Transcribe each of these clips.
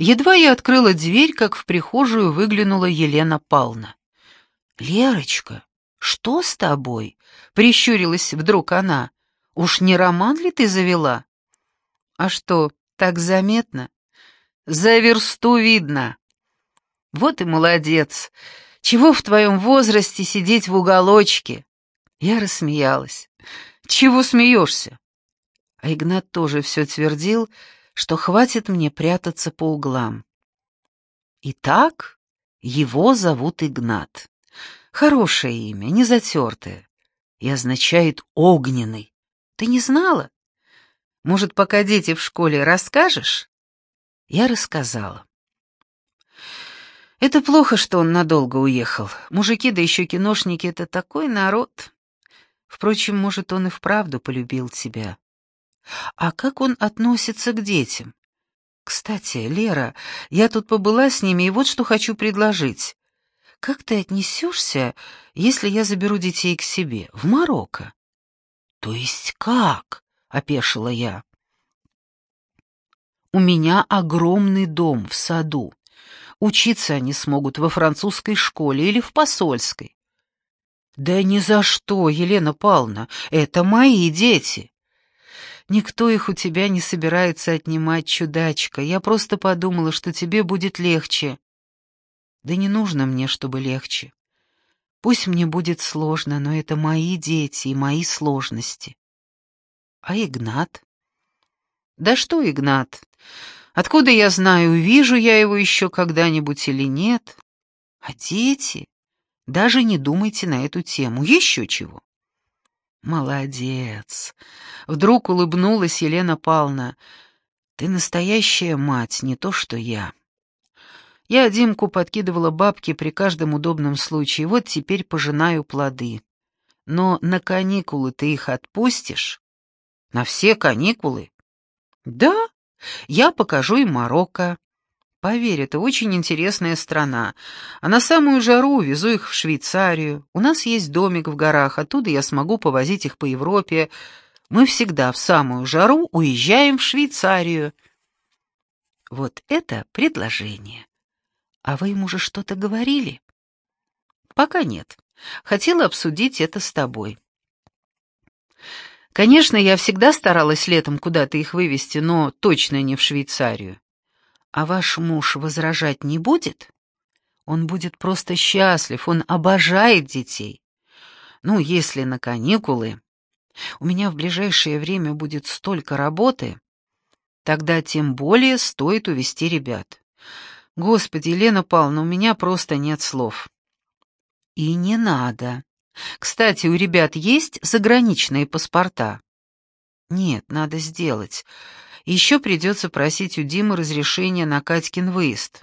Едва я открыла дверь, как в прихожую выглянула Елена Павловна. «Лерочка, что с тобой?» — прищурилась вдруг она. «Уж не роман ли ты завела?» «А что, так заметно?» «За версту видно». «Вот и молодец. Чего в твоем возрасте сидеть в уголочке?» Я рассмеялась. «Чего смеешься?» А Игнат тоже все твердил, что хватит мне прятаться по углам. Итак, его зовут Игнат. Хорошее имя, не затертое. И означает «огненный». Ты не знала? Может, пока дети в школе расскажешь? Я рассказала. Это плохо, что он надолго уехал. Мужики, да еще киношники — это такой народ. Впрочем, может, он и вправду полюбил тебя. А как он относится к детям? Кстати, Лера, я тут побыла с ними, и вот что хочу предложить. Как ты отнесешься, если я заберу детей к себе, в Марокко? То есть как? — опешила я. У меня огромный дом в саду. Учиться они смогут во французской школе или в посольской. Да ни за что, Елена Павловна, это мои дети. Никто их у тебя не собирается отнимать, чудачка. Я просто подумала, что тебе будет легче. Да не нужно мне, чтобы легче. Пусть мне будет сложно, но это мои дети и мои сложности. А Игнат? Да что Игнат? Откуда я знаю, увижу я его еще когда-нибудь или нет? А дети? Даже не думайте на эту тему. Еще чего. «Молодец!» Вдруг улыбнулась Елена Павловна. «Ты настоящая мать, не то что я». Я Димку подкидывала бабки при каждом удобном случае, вот теперь пожинаю плоды. Но на каникулы ты их отпустишь? На все каникулы? Да, я покажу им Марокко. Поверь, это очень интересная страна. А на самую жару везу их в Швейцарию. У нас есть домик в горах, оттуда я смогу повозить их по Европе. Мы всегда в самую жару уезжаем в Швейцарию. Вот это предложение. А вы ему уже что-то говорили? Пока нет. Хотела обсудить это с тобой. Конечно, я всегда старалась летом куда-то их вывести, но точно не в Швейцарию. А ваш муж возражать не будет? Он будет просто счастлив, он обожает детей. Ну, если на каникулы. У меня в ближайшее время будет столько работы, тогда тем более стоит увести ребят. Господи, Елена Павловна, у меня просто нет слов. И не надо. Кстати, у ребят есть заграничные паспорта? Нет, надо сделать. Еще придется просить у Димы разрешения на Катькин выезд.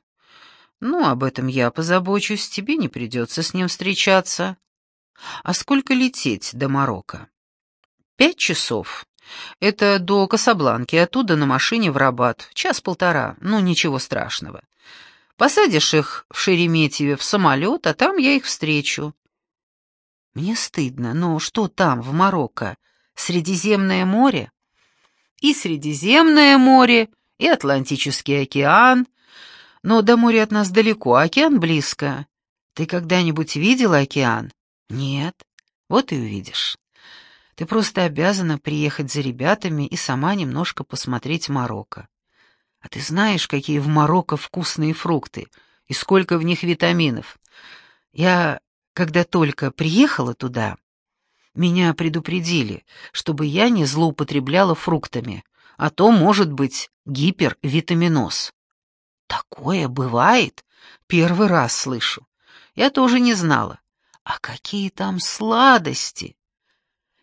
Ну, об этом я позабочусь, тебе не придется с ним встречаться. А сколько лететь до Марокко? Пять часов. Это до Касабланки, оттуда на машине в Рабат. Час-полтора, ну, ничего страшного. Посадишь их в Шереметьеве в самолет, а там я их встречу. Мне стыдно, но что там, в Марокко? Средиземное море? И Средиземное море, и Атлантический океан. Но до моря от нас далеко, океан близко. Ты когда-нибудь видел океан? Нет. Вот и увидишь. Ты просто обязана приехать за ребятами и сама немножко посмотреть Марокко. А ты знаешь, какие в Марокко вкусные фрукты и сколько в них витаминов? Я, когда только приехала туда, меня предупредили, чтобы я не злоупотребляла фруктами, а то может быть гипервитаминоз. Такое бывает? Первый раз слышу. Я тоже не знала. А какие там сладости!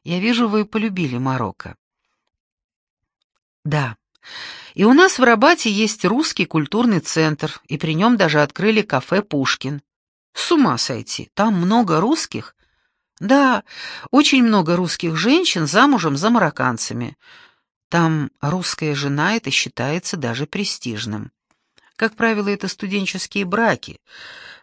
Я вижу, вы полюбили Марокко. Да. И у нас в Рабате есть русский культурный центр, и при нем даже открыли кафе «Пушкин». С ума сойти, там много русских. Да, очень много русских женщин замужем за марокканцами. Там русская жена это считается даже престижным. Как правило, это студенческие браки.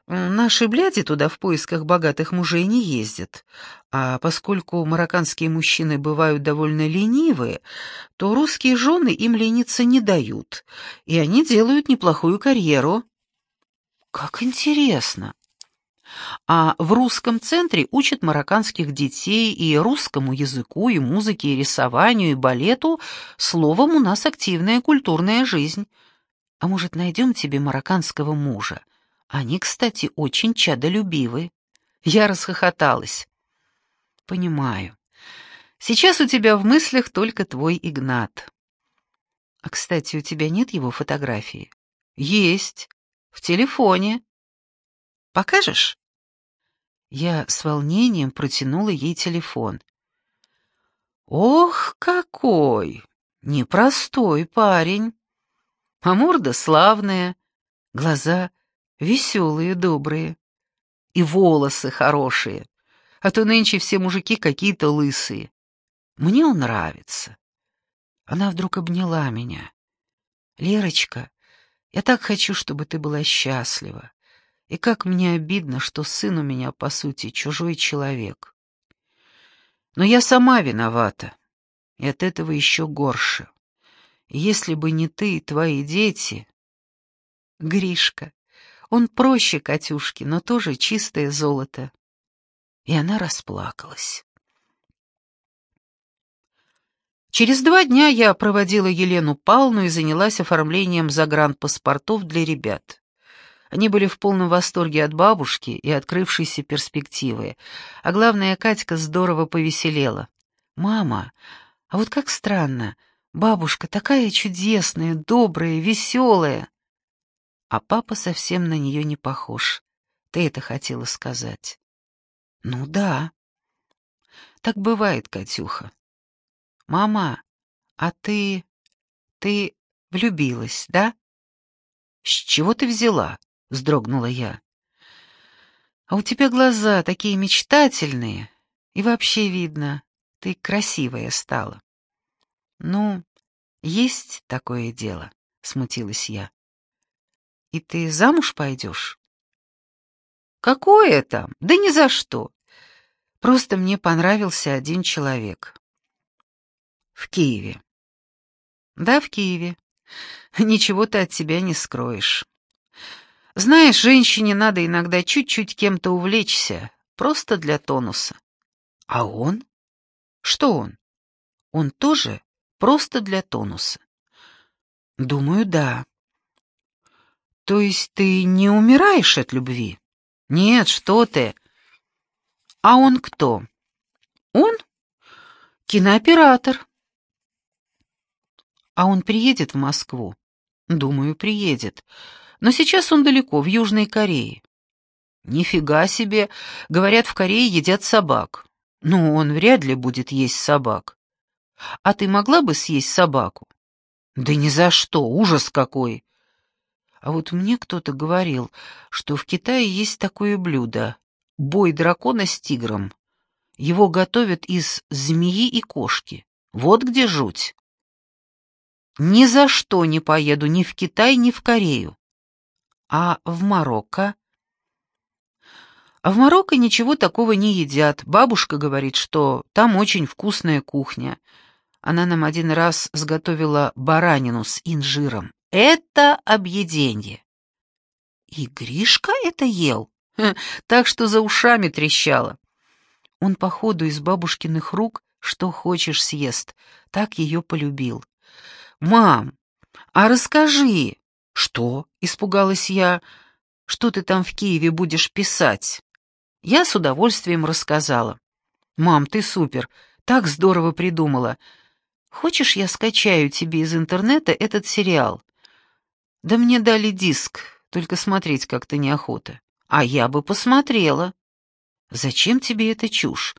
Наши бляди туда в поисках богатых мужей не ездят. А поскольку марокканские мужчины бывают довольно ленивые, то русские жены им лениться не дают, и они делают неплохую карьеру. Как интересно. А в русском центре учат марокканских детей и русскому языку, и музыке, и рисованию, и балету. Словом, у нас активная культурная жизнь. А может, найдем тебе марокканского мужа? Они, кстати, очень чадолюбивы. Я расхохоталась. Понимаю. Сейчас у тебя в мыслях только твой Игнат. А, кстати, у тебя нет его фотографии? Есть. В телефоне. Покажешь? Я с волнением протянула ей телефон. Ох, какой! Непростой парень. А морда славная, глаза веселые, добрые. И волосы хорошие, а то нынче все мужики какие-то лысые. Мне он нравится. Она вдруг обняла меня. «Лерочка, я так хочу, чтобы ты была счастлива. И как мне обидно, что сын у меня, по сути, чужой человек. Но я сама виновата, и от этого еще горше. Если бы не ты и твои дети... Гришка, он проще Катюшки, но тоже чистое золото. И она расплакалась. Через два дня я проводила Елену Павловну и занялась оформлением загранпаспортов для ребят. Они были в полном восторге от бабушки и открывшейся перспективы. А главное, Катька здорово повеселела. «Мама, а вот как странно, бабушка такая чудесная, добрая, веселая!» А папа совсем на нее не похож. Ты это хотела сказать? Ну да. Так бывает, Катюха. Мама, а ты... ты влюбилась, да? С чего ты взяла? — вздрогнула я. «А у тебя глаза такие мечтательные, и вообще видно, ты красивая стала». «Ну, есть такое дело», — смутилась я. «И ты замуж пойдешь?» «Какое там? Да ни за что. Просто мне понравился один человек». «В Киеве». «Да, в Киеве. Ничего ты от тебя не скроешь». Знаешь, женщине надо иногда чуть-чуть кем-то увлечься, просто для тонуса. А он? Что он? Он тоже просто для тонуса. Думаю, да. То есть ты не умираешь от любви? Нет, что ты. А он кто? Он? Кинооператор. А он приедет в Москву? Думаю, приедет но сейчас он далеко, в Южной Корее. Нифига себе, говорят, в Корее едят собак. Ну, он вряд ли будет есть собак. А ты могла бы съесть собаку? Да ни за что, ужас какой. А вот мне кто-то говорил, что в Китае есть такое блюдо — бой дракона с тигром. Его готовят из змеи и кошки. Вот где жуть. Ни за что не поеду ни в Китай, ни в Корею. А в Марокко? А в Марокко ничего такого не едят. Бабушка говорит, что там очень вкусная кухня. Она нам один раз сготовила баранину с инжиром. Это объеденье. И Гришка это ел, так что за ушами трещало. Он, походу, из бабушкиных рук что хочешь съест, так ее полюбил. «Мам, а расскажи, «Что?» — испугалась я. «Что ты там в Киеве будешь писать?» Я с удовольствием рассказала. «Мам, ты супер, так здорово придумала. Хочешь, я скачаю тебе из интернета этот сериал?» «Да мне дали диск, только смотреть как-то неохота». «А я бы посмотрела». «Зачем тебе эта чушь?»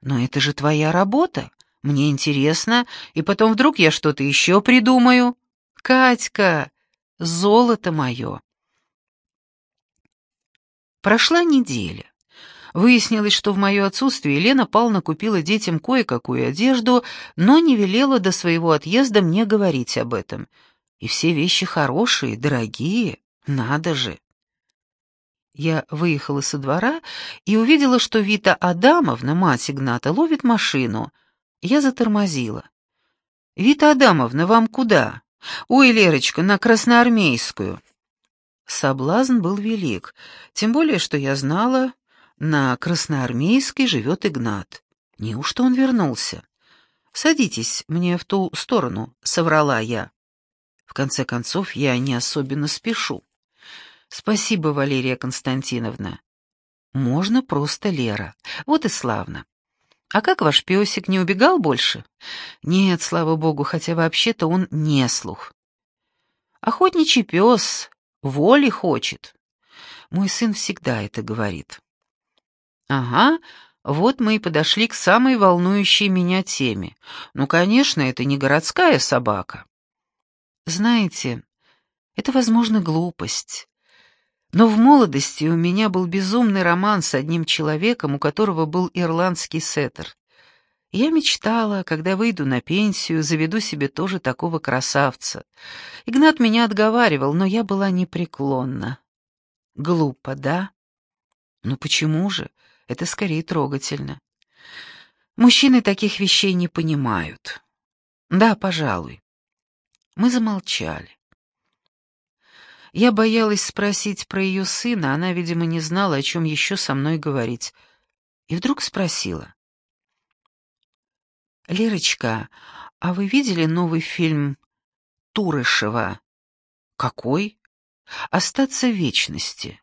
«Но это же твоя работа. Мне интересно, и потом вдруг я что-то еще придумаю». «Катька, Золото мое. Прошла неделя. Выяснилось, что в мое отсутствие Лена Павловна купила детям кое-какую одежду, но не велела до своего отъезда мне говорить об этом. И все вещи хорошие, дорогие, надо же. Я выехала со двора и увидела, что Вита Адамовна, мать Игната, ловит машину. Я затормозила. «Вита Адамовна, вам куда?» «Ой, Лерочка, на Красноармейскую». Соблазн был велик, тем более, что я знала, на Красноармейской живет Игнат. Неужто он вернулся? «Садитесь мне в ту сторону», — соврала я. В конце концов, я не особенно спешу. «Спасибо, Валерия Константиновна». «Можно просто Лера. Вот и славно. А как ваш песик, не убегал больше?» «Нет, слава богу, хотя вообще-то он не слух». «Охотничий пес, воли хочет». Мой сын всегда это говорит. «Ага, вот мы и подошли к самой волнующей меня теме. Ну, конечно, это не городская собака. Знаете, это, возможно, глупость. Но в молодости у меня был безумный роман с одним человеком, у которого был ирландский сеттер. Я мечтала, когда выйду на пенсию, заведу себе тоже такого красавца. Игнат меня отговаривал, но я была непреклонна. Глупо, да? Ну почему же? Это скорее трогательно. Мужчины таких вещей не понимают. Да, пожалуй. Мы замолчали. Я боялась спросить про ее сына, она, видимо, не знала, о чем еще со мной говорить. И вдруг спросила. «Лерочка, а вы видели новый фильм Турышева?» «Какой?» «Остаться в вечности».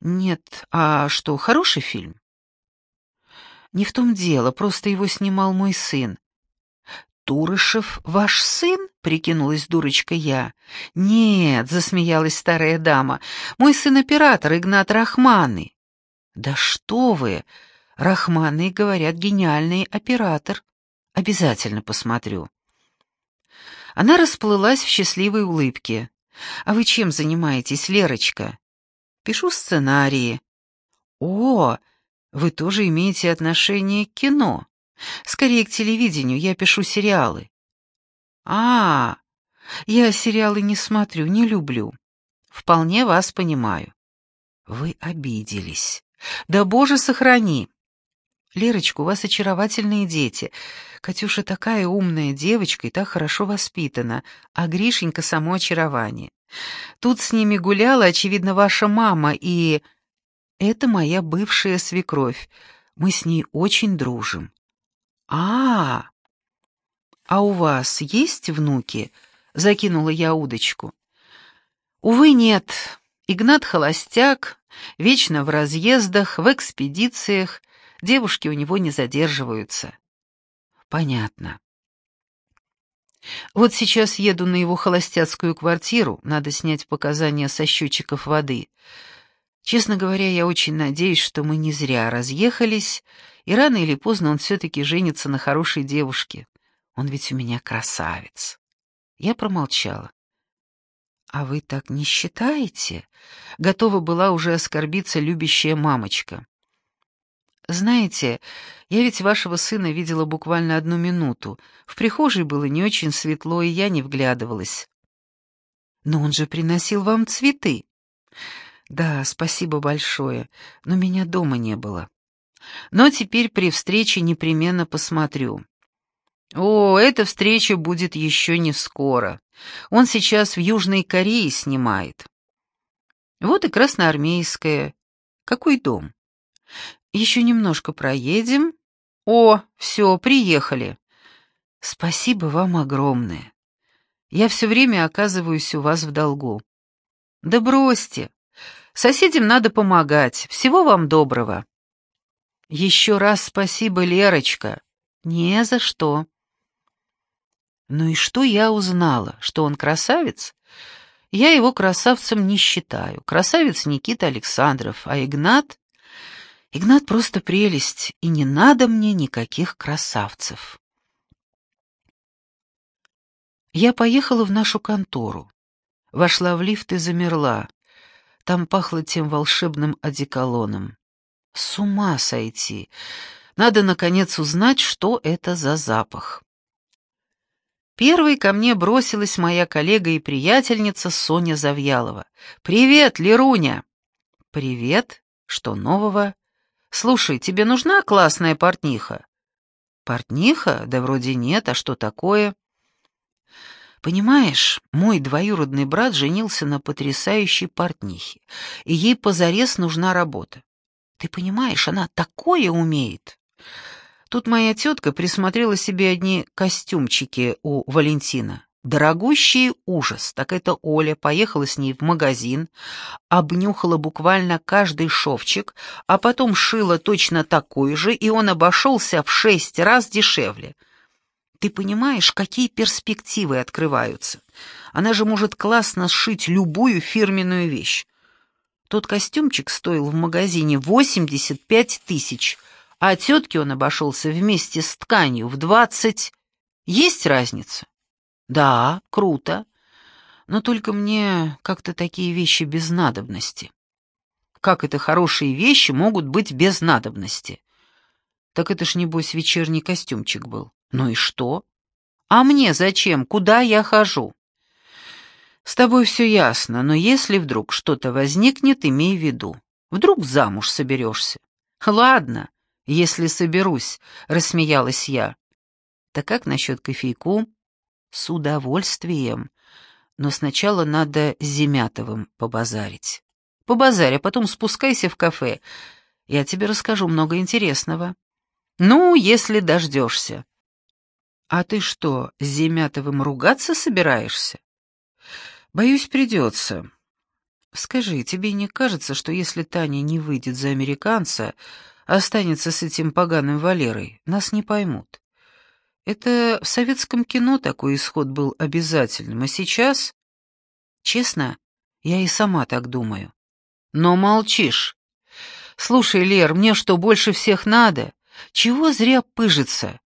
«Нет, а что, хороший фильм?» «Не в том дело, просто его снимал мой сын». «Турышев ваш сын?» — прикинулась дурочка я. «Нет», — засмеялась старая дама, — «мой сын оператор Игнат Рахманы». «Да что вы! Рахманы, говорят, гениальный оператор. Обязательно посмотрю». Она расплылась в счастливой улыбке. «А вы чем занимаетесь, Лерочка?» Пишу сценарии. О, вы тоже имеете отношение к кино. Скорее к телевидению, я пишу сериалы. А, я сериалы не смотрю, не люблю. Вполне вас понимаю. Вы обиделись. Да боже, сохрани. Лерочка, у вас очаровательные дети. Катюша такая умная девочка и так хорошо воспитана, а Гришенька само очарование. Тут с ними гуляла, очевидно, ваша мама, и... Это моя бывшая свекровь. Мы с ней очень дружим. А, -а, у вас есть внуки? Закинула я удочку. Увы, нет. Игнат холостяк, вечно в разъездах, в экспедициях. Девушки у него не задерживаются. Понятно. Вот сейчас еду на его холостяцкую квартиру, надо снять показания со счетчиков воды. Честно говоря, я очень надеюсь, что мы не зря разъехались, и рано или поздно он все-таки женится на хорошей девушке. Он ведь у меня красавец. Я промолчала. «А вы так не считаете?» Готова была уже оскорбиться любящая мамочка. «Знаете, я ведь вашего сына видела буквально одну минуту. В прихожей было не очень светло, и я не вглядывалась. Но он же приносил вам цветы. Да, спасибо большое, но меня дома не было. Но теперь при встрече непременно посмотрю. О, эта встреча будет еще не скоро. Он сейчас в Южной Корее снимает. Вот и Красноармейская. Какой дом? Еще немножко проедем, «О, все, приехали». «Спасибо вам огромное. Я все время оказываюсь у вас в долгу». «Да бросьте. Соседям надо помогать. Всего вам доброго». «Еще раз спасибо, Лерочка». «Не за что». «Ну и что я узнала? Что он красавец?» «Я его красавцем не считаю. Красавец Никита Александров, а Игнат...» Игнат просто прелесть, и не надо мне никаких красавцев. Я поехала в нашу контору. Вошла в лифт и замерла. Там пахло тем волшебным одеколоном. С ума сойти! Надо, наконец, узнать, что это за запах. Первой ко мне бросилась моя коллега и приятельница Соня Завьялова. «Привет, Леруня!» «Привет. Что нового?» «Слушай, тебе нужна классная портниха?» «Портниха? Да вроде нет, а что такое?» «Понимаешь, мой двоюродный брат женился на потрясающей портнихе, и ей позарез нужна работа. Ты понимаешь, она такое умеет!» Тут моя тетка присмотрела себе одни костюмчики у Валентина. Дорогущий ужас. Так это Оля поехала с ней в магазин, обнюхала буквально каждый шовчик, а потом шила точно такой же, и он обошелся в шесть раз дешевле. Ты понимаешь, какие перспективы открываются? Она же может классно сшить любую фирменную вещь. Тот костюмчик стоил в магазине 85 тысяч — а тетке он обошелся вместе с тканью в двадцать. Есть разница? Да, круто. Но только мне как-то такие вещи без надобности. Как это хорошие вещи могут быть без надобности? Так это ж, небось, вечерний костюмчик был. Ну и что? А мне зачем? Куда я хожу? С тобой все ясно, но если вдруг что-то возникнет, имей в виду. Вдруг замуж соберешься. Ладно, если соберусь», — рассмеялась я. «Так как насчет кофейку?» «С удовольствием. Но сначала надо с Земятовым побазарить». «Побазарь, а потом спускайся в кафе. Я тебе расскажу много интересного». «Ну, если дождешься». «А ты что, с Земятовым ругаться собираешься?» «Боюсь, придется. Скажи, тебе не кажется, что если Таня не выйдет за американца, останется с этим поганым Валерой, нас не поймут. Это в советском кино такой исход был обязательным, а сейчас... Честно, я и сама так думаю. Но молчишь. Слушай, Лер, мне что, больше всех надо? Чего зря пыжиться?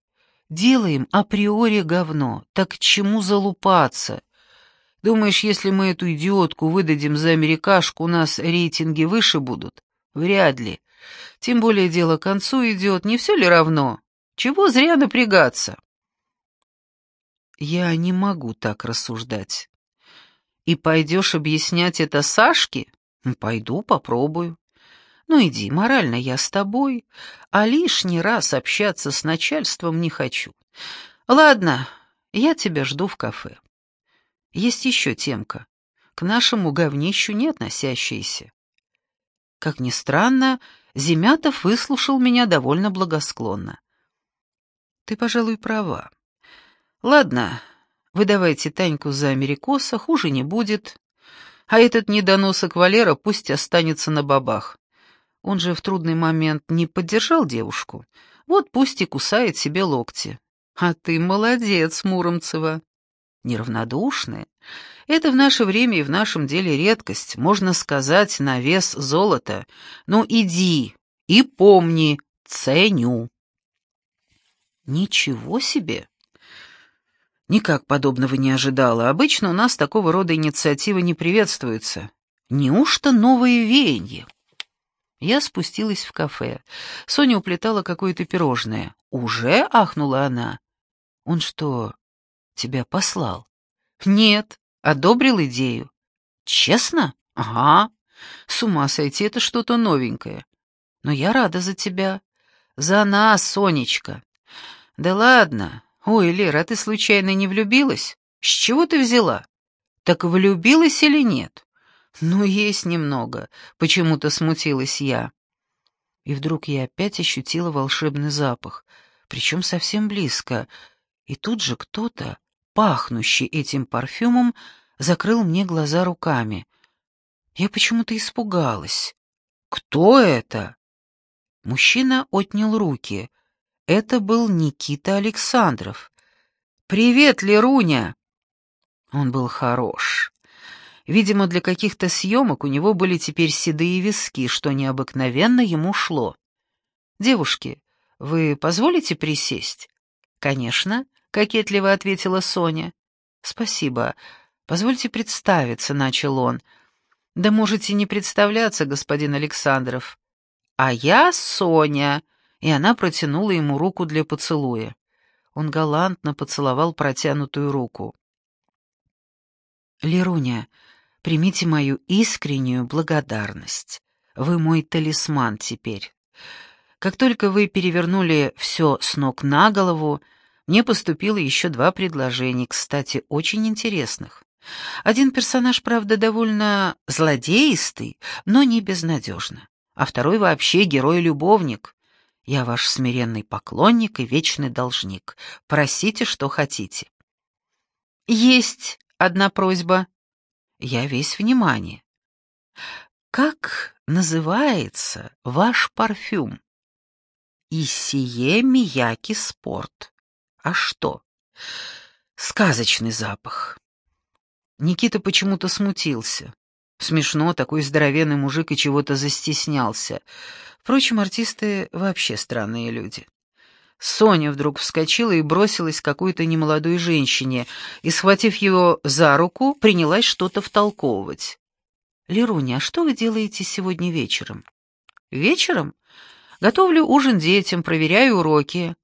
Делаем априори говно, так к чему залупаться? Думаешь, если мы эту идиотку выдадим за америкашку, у нас рейтинги выше будут? Вряд ли. Тем более дело к концу идет, не все ли равно? Чего зря напрягаться? Я не могу так рассуждать. И пойдешь объяснять это Сашке? Пойду, попробую. Ну иди, морально я с тобой, а лишний раз общаться с начальством не хочу. Ладно, я тебя жду в кафе. Есть еще темка, к нашему говнищу не относящаяся. Как ни странно, Земятов выслушал меня довольно благосклонно. «Ты, пожалуй, права. Ладно, выдавайте Таньку за америкоса, хуже не будет. А этот недоносок Валера пусть останется на бабах. Он же в трудный момент не поддержал девушку. Вот пусть и кусает себе локти. А ты молодец, Муромцева. Неравнодушная. Это в наше время и в нашем деле редкость, можно сказать, на вес золота. Ну иди и помни, ценю. Ничего себе! Никак подобного не ожидала. Обычно у нас такого рода инициативы не приветствуются. Неужто новые веяния? Я спустилась в кафе. Соня уплетала какое-то пирожное. «Уже?» — ахнула она. «Он что, тебя послал?» «Нет, Одобрил идею? Честно? Ага. С ума сойти, это что-то новенькое. Но я рада за тебя. За нас, Сонечка. Да ладно. Ой, Лера, а ты случайно не влюбилась? С чего ты взяла? Так влюбилась или нет? Ну, есть немного. Почему-то смутилась я. И вдруг я опять ощутила волшебный запах, причем совсем близко. И тут же кто-то пахнущий этим парфюмом, закрыл мне глаза руками. Я почему-то испугалась. «Кто это?» Мужчина отнял руки. Это был Никита Александров. «Привет, Леруня!» Он был хорош. Видимо, для каких-то съемок у него были теперь седые виски, что необыкновенно ему шло. «Девушки, вы позволите присесть?» «Конечно», кокетливо ответила Соня. Спасибо. Позвольте представиться, начал он. Да можете не представляться, господин Александров. А я Соня, и она протянула ему руку для поцелуя. Он галантно поцеловал протянутую руку. «Леруня, примите мою искреннюю благодарность. Вы мой талисман теперь. Как только вы перевернули все с ног на голову, мне поступило еще два предложения, кстати, очень интересных. Один персонаж, правда, довольно злодеистый, но не безнадежно, а второй вообще герой-любовник. Я ваш смиренный поклонник и вечный должник. Просите, что хотите. Есть одна просьба. Я весь внимание. Как называется ваш парфюм? Исие Мияки Спорт. А что? Сказочный запах. Никита почему-то смутился. Смешно, такой здоровенный мужик и чего-то застеснялся. Впрочем, артисты вообще странные люди. Соня вдруг вскочила и бросилась к какой-то немолодой женщине, и, схватив его за руку, принялась что-то втолковывать. «Леруня, а что вы делаете сегодня вечером?» «Вечером? Готовлю ужин детям, проверяю уроки».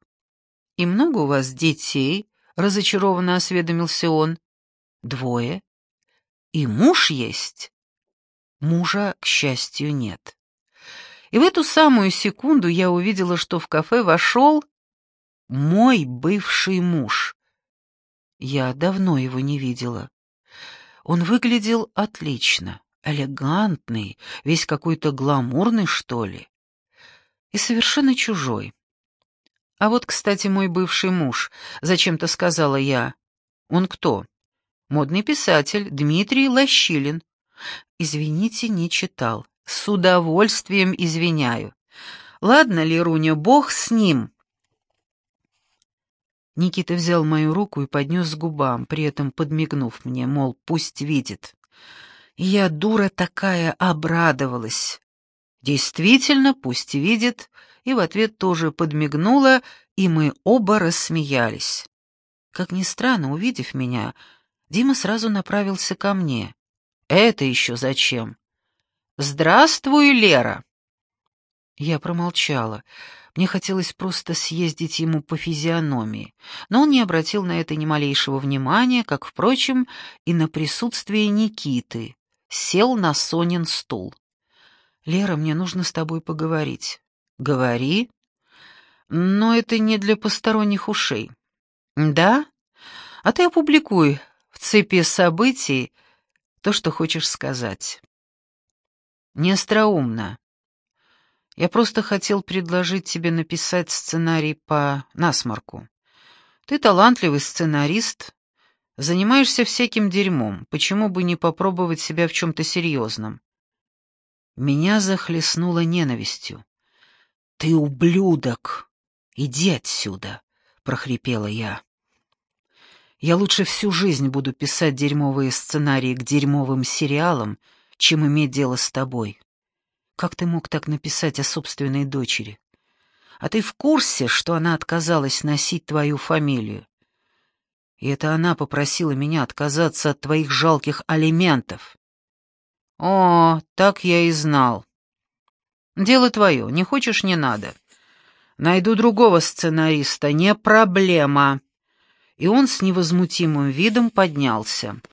«И много у вас детей?» — разочарованно осведомился он. «Двое. И муж есть?» Мужа, к счастью, нет. И в эту самую секунду я увидела, что в кафе вошел мой бывший муж. Я давно его не видела. Он выглядел отлично, элегантный, весь какой-то гламурный, что ли, и совершенно чужой. А вот, кстати, мой бывший муж, зачем-то сказала я. Он кто? Модный писатель Дмитрий Лощилин. Извините, не читал. С удовольствием извиняю. Ладно, Леруня, бог с ним. Никита взял мою руку и поднес к губам, при этом подмигнув мне, мол, пусть видит. Я, дура такая, обрадовалась. Действительно, пусть видит, и в ответ тоже подмигнула, и мы оба рассмеялись. Как ни странно, увидев меня, Дима сразу направился ко мне. «Это еще зачем?» «Здравствуй, Лера!» Я промолчала. Мне хотелось просто съездить ему по физиономии, но он не обратил на это ни малейшего внимания, как, впрочем, и на присутствие Никиты. Сел на Сонин стул. «Лера, мне нужно с тобой поговорить». «Говори». «Но это не для посторонних ушей». «Да? А ты опубликуй в цепи событий то, что хочешь сказать». «Не остроумно. Я просто хотел предложить тебе написать сценарий по насморку. Ты талантливый сценарист, занимаешься всяким дерьмом, почему бы не попробовать себя в чем-то серьезном?» Меня захлестнуло ненавистью. «Ты ублюдок! Иди отсюда!» — прохрипела я. «Я лучше всю жизнь буду писать дерьмовые сценарии к дерьмовым сериалам, чем иметь дело с тобой. Как ты мог так написать о собственной дочери? А ты в курсе, что она отказалась носить твою фамилию? И это она попросила меня отказаться от твоих жалких алиментов. О, так я и знал. Дело твое, не хочешь — не надо. Найду другого сценариста, не проблема. И он с невозмутимым видом поднялся.